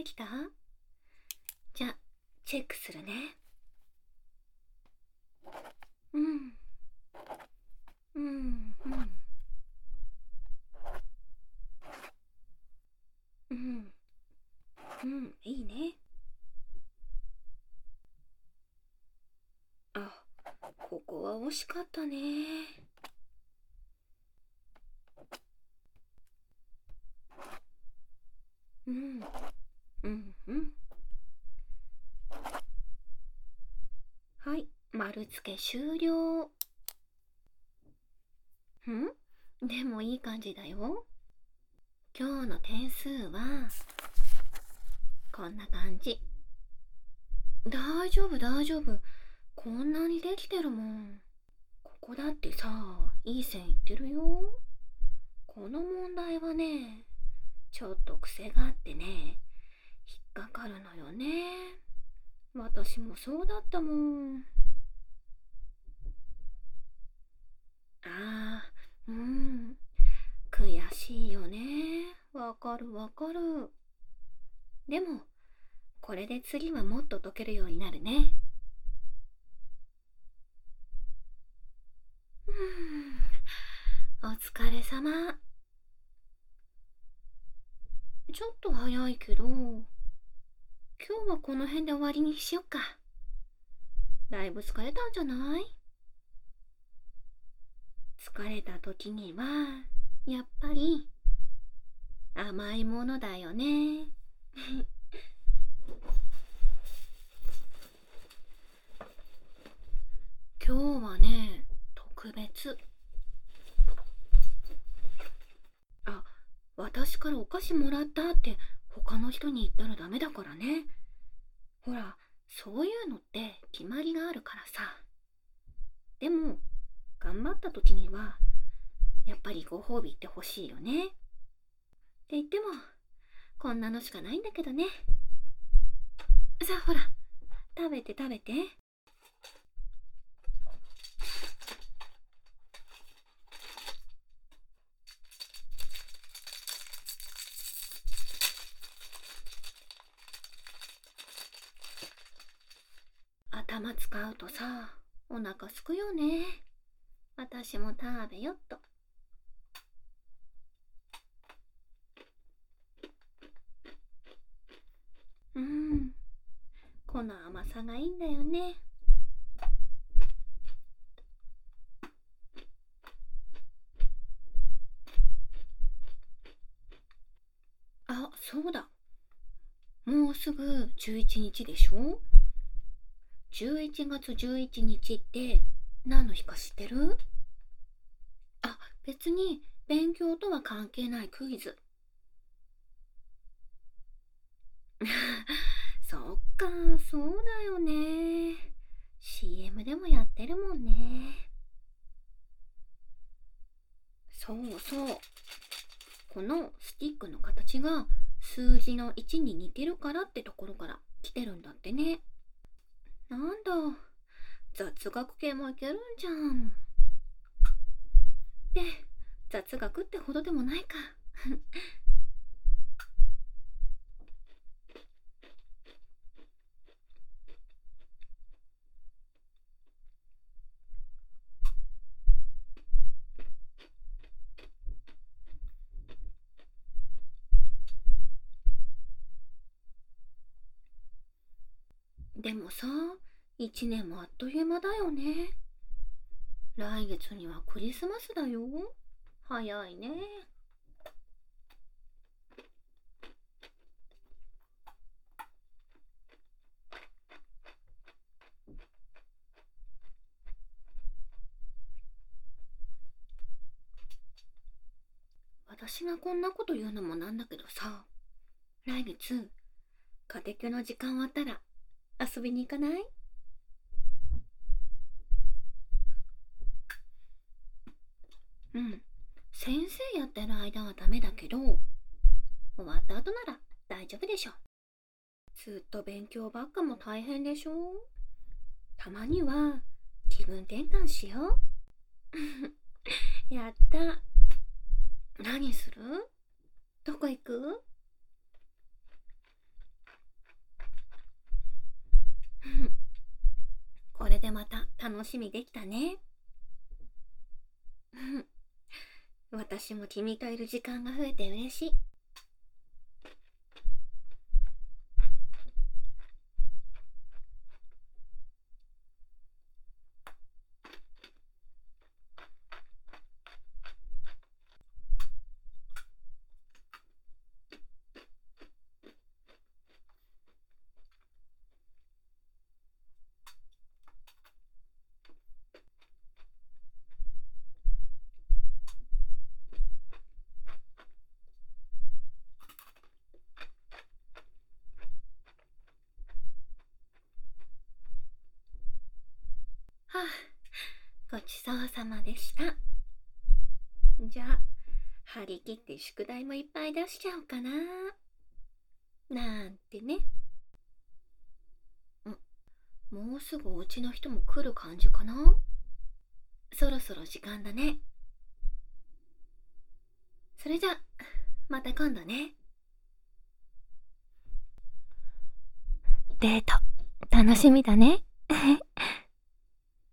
ってきた？じゃ、チェックするね。うん。うん、うん。うん。うん、いいね。あ、ここは惜しかったね。うん、うん、うん。はい、丸付け終了。ん？でもいい感じだよ。今日の点数は、こんな感じ。大丈夫、大丈夫。こんなにできてるもん。ここだってさ、いい線いってるよ。この問題はね、ちょっと癖があってね、かかるのよね。私もそうだったもん。ああ、うん。悔しいよね。わかるわかる。でも、これで次はもっと解けるようになるね。お疲れ様。ちょっと早いけど、今日はこの辺で終わりにしよっか。だいぶ疲れたんじゃない？疲れた時には、やっぱり、甘いものだよね。今日はね、特別。あ、私からお菓子もらったって他の人に言ったらダメだからね。ほら、そういうのって決まりがあるからさ。でも、頑張った時には、やっぱりご褒美って欲しいよね。って言っても、こんなのしかないんだけどね。さあほら、食べて食べて。頭使うとさ、お腹すくよね。私も食べよっと。うん。この甘さがいいんだよね。あ、そうだ。もうすぐ11日でしょ？?11 月11日って何の日か知ってる？あ、別に勉強とは関係ないクイズ。そっか、そうだよね。CM でもやってるもんね。そうそう。このスティックの形が数字の1に似てるからってところから来てるんだってね。なんだ。雑学系もいけるんじゃん。で、雑学ってほどでもないか。でもさ、一年もあっという間だよね。来月にはクリスマスだよ。早いね。私がこんなこと言うのもなんだけどさ、来月、家庭教の時間終わったら遊びに行かない？うん。先生やってる間はダメだけど、終わった後なら大丈夫でしょ。ずっと勉強ばっかも大変でしょたまには気分転換しよう。やった。何する？どこ行くこれでまた楽しみできたね。私も君といる時間が増えて嬉しい。はあ、ごちそうさまでした。じゃあ、張り切って宿題もいっぱい出しちゃおうかな。なんてね。ん、もうすぐお家の人も来る感じかなそろそろ時間だね。それじゃ、また今度ね。デート、楽しみだね。